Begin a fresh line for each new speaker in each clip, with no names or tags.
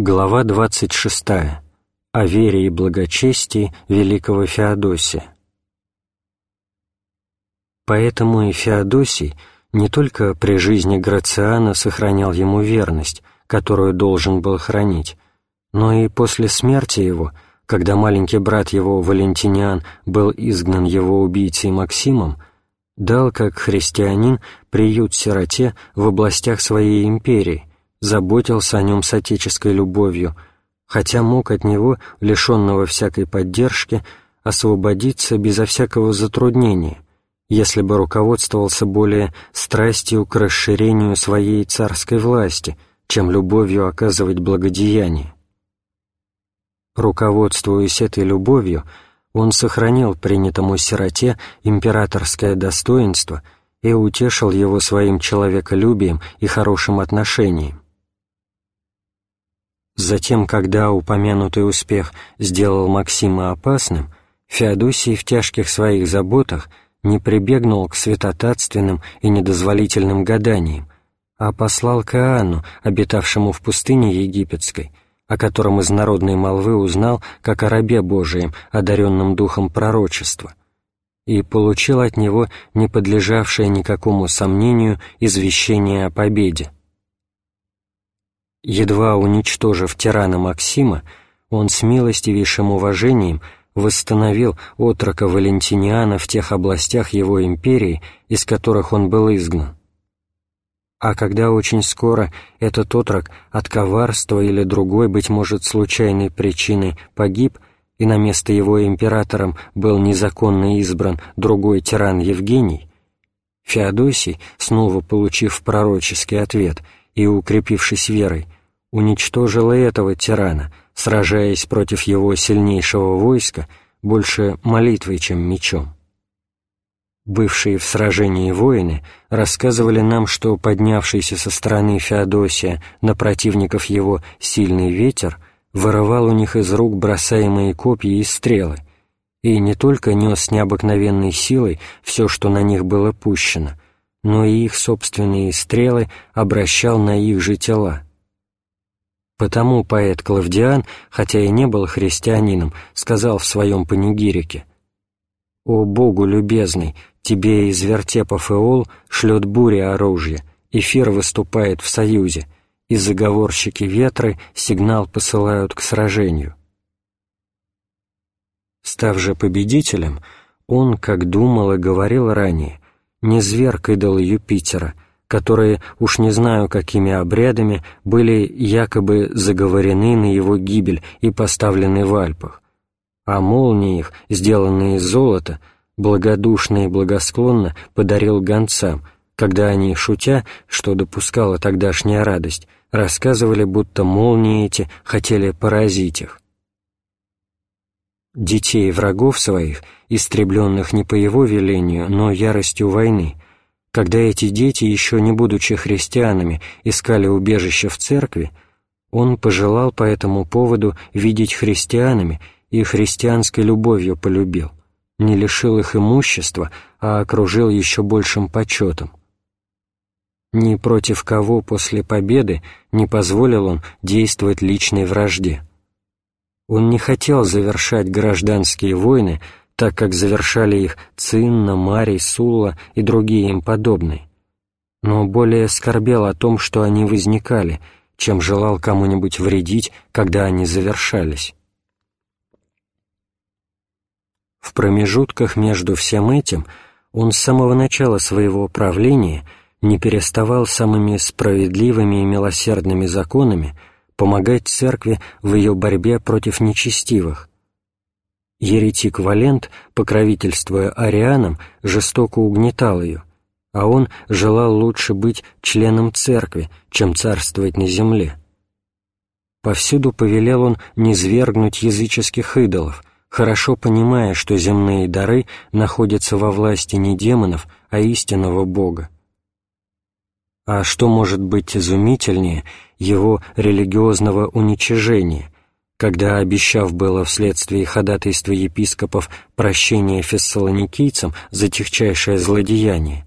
Глава 26. О вере и благочестии великого Феодосия. Поэтому и Феодосий не только при жизни Грациана сохранял ему верность, которую должен был хранить, но и после смерти его, когда маленький брат его Валентиниан был изгнан его убийцей Максимом, дал, как христианин, приют сироте в областях своей империи, заботился о нем с отеческой любовью, хотя мог от него, лишенного всякой поддержки, освободиться безо всякого затруднения, если бы руководствовался более страстью к расширению своей царской власти, чем любовью оказывать благодеяние. Руководствуясь этой любовью, он сохранил принятому сироте императорское достоинство и утешил его своим человеколюбием и хорошим отношением. Затем, когда упомянутый успех сделал Максима опасным, Феодосий в тяжких своих заботах не прибегнул к святотатственным и недозволительным гаданиям, а послал к Иоанну, обитавшему в пустыне египетской, о котором из народной молвы узнал, как о рабе Божием, одаренном духом пророчества, и получил от него не подлежавшее никакому сомнению извещение о победе. Едва уничтожив тирана Максима, он с милостивейшим уважением восстановил отрока Валентиниана в тех областях его империи, из которых он был изгнан. А когда очень скоро этот отрок от коварства или другой, быть может, случайной причины погиб, и на место его императором был незаконно избран другой тиран Евгений, Феодосий, снова получив пророческий ответ – и, укрепившись верой, уничтожила этого тирана, сражаясь против его сильнейшего войска больше молитвой, чем мечом. Бывшие в сражении воины рассказывали нам, что поднявшийся со стороны Феодосия на противников его сильный ветер вырывал у них из рук бросаемые копья и стрелы, и не только нес необыкновенной силой все, что на них было пущено — но и их собственные стрелы обращал на их же тела. Потому поэт Клавдиан, хотя и не был христианином, сказал в своем панигирике «О Богу любезный, тебе из вертепов Эол шлет буря оружия, эфир выступает в союзе, и заговорщики ветры сигнал посылают к сражению». Став же победителем, он, как думал и говорил ранее, не зверг идолы Юпитера, которые, уж не знаю какими обрядами, были якобы заговорены на его гибель и поставлены в Альпах, а молнии их, сделанные из золота, благодушно и благосклонно подарил гонцам, когда они, шутя, что допускала тогдашняя радость, рассказывали, будто молнии эти хотели поразить их детей врагов своих, истребленных не по его велению, но яростью войны, когда эти дети, еще не будучи христианами, искали убежище в церкви, он пожелал по этому поводу видеть христианами и христианской любовью полюбил, не лишил их имущества, а окружил еще большим почетом. Ни против кого после победы не позволил он действовать личной вражде. Он не хотел завершать гражданские войны, так как завершали их Цинна, Марий, Сулла и другие им подобные, но более скорбел о том, что они возникали, чем желал кому-нибудь вредить, когда они завершались. В промежутках между всем этим он с самого начала своего правления не переставал самыми справедливыми и милосердными законами помогать церкви в ее борьбе против нечестивых. Еретик Валент, покровительствуя арианам, жестоко угнетал ее, а он желал лучше быть членом церкви, чем царствовать на земле. Повсюду повелел он низвергнуть языческих идолов, хорошо понимая, что земные дары находятся во власти не демонов, а истинного Бога. А что может быть изумительнее его религиозного уничижения, когда, обещав было вследствие ходатайства епископов прощение фессалоникийцам за техчайшее злодеяние,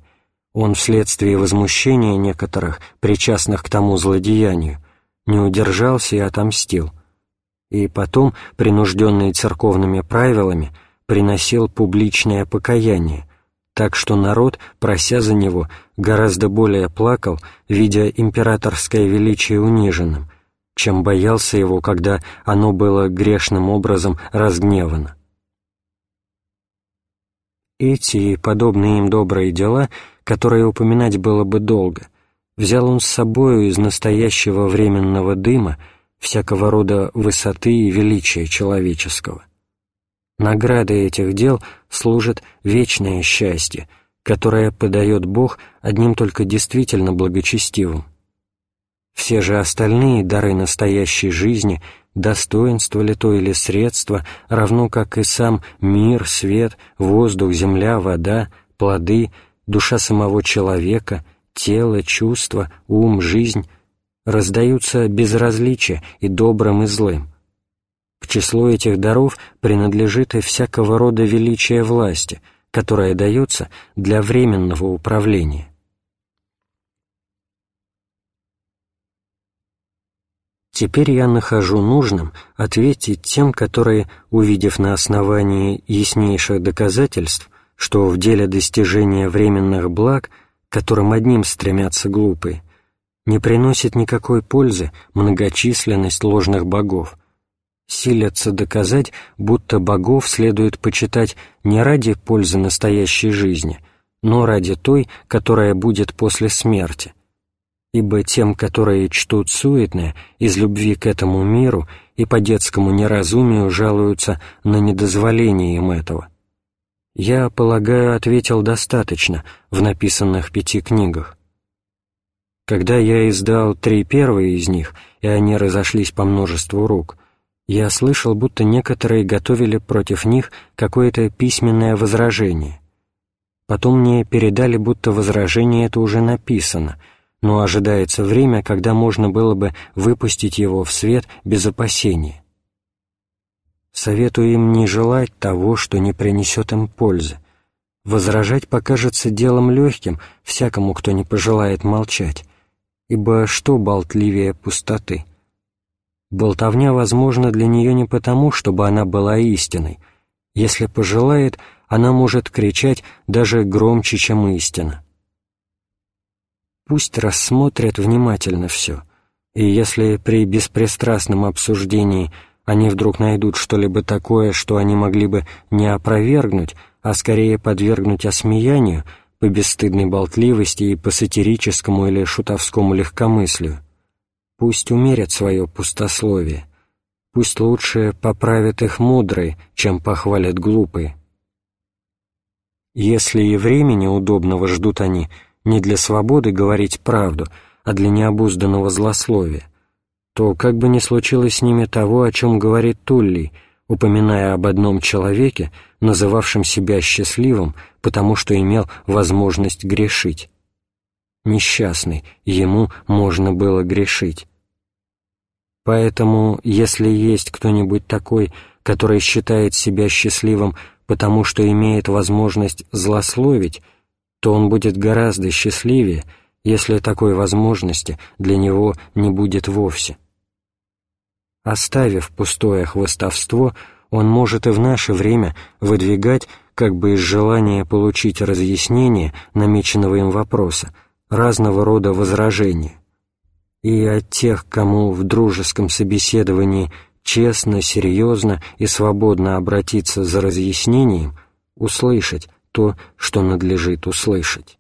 он вследствие возмущения некоторых, причастных к тому злодеянию, не удержался и отомстил, и потом, принужденный церковными правилами, приносил публичное покаяние, так что народ, прося за него, гораздо более плакал, видя императорское величие униженным, чем боялся его, когда оно было грешным образом разгневано. Эти и подобные им добрые дела, которые упоминать было бы долго, взял он с собою из настоящего временного дыма всякого рода высоты и величия человеческого. Наградой этих дел служит вечное счастье, которое подает Бог одним только действительно благочестивым. Все же остальные дары настоящей жизни — достоинство ли то или средство, равно как и сам мир, свет, воздух, земля, вода, плоды, душа самого человека, тело, чувство, ум, жизнь, раздаются безразличия и добрым, и злым. Числу этих даров принадлежит и всякого рода величие власти, которая дается для временного управления. Теперь я нахожу нужным ответить тем, которые, увидев на основании яснейших доказательств, что в деле достижения временных благ, которым одним стремятся глупые, не приносит никакой пользы многочисленность ложных богов, силятся доказать, будто богов следует почитать не ради пользы настоящей жизни, но ради той, которая будет после смерти – ибо тем, которые чтут суетное, из любви к этому миру и по детскому неразумию жалуются на недозволение им этого. Я, полагаю, ответил достаточно в написанных пяти книгах. Когда я издал три первые из них, и они разошлись по множеству рук, я слышал, будто некоторые готовили против них какое-то письменное возражение. Потом мне передали, будто возражение это уже написано — но ожидается время, когда можно было бы выпустить его в свет без опасения. Советую им не желать того, что не принесет им пользы. Возражать покажется делом легким всякому, кто не пожелает молчать, ибо что болтливее пустоты? Болтовня возможна для нее не потому, чтобы она была истиной. Если пожелает, она может кричать даже громче, чем истина пусть рассмотрят внимательно все, и если при беспристрастном обсуждении они вдруг найдут что-либо такое, что они могли бы не опровергнуть, а скорее подвергнуть осмеянию по бесстыдной болтливости и по сатирическому или шутовскому легкомыслию, пусть умерят свое пустословие, пусть лучше поправят их мудрые, чем похвалят глупые. Если и времени удобного ждут они — не для свободы говорить правду, а для необузданного злословия, то как бы ни случилось с ними того, о чем говорит Туллий, упоминая об одном человеке, называвшем себя счастливым, потому что имел возможность грешить. Несчастный, ему можно было грешить. Поэтому, если есть кто-нибудь такой, который считает себя счастливым, потому что имеет возможность злословить, то он будет гораздо счастливее, если такой возможности для него не будет вовсе. Оставив пустое хвостовство, он может и в наше время выдвигать, как бы из желания получить разъяснение намеченного им вопроса, разного рода возражения. И от тех, кому в дружеском собеседовании честно, серьезно и свободно обратиться за разъяснением, услышать, то, что надлежит услышать.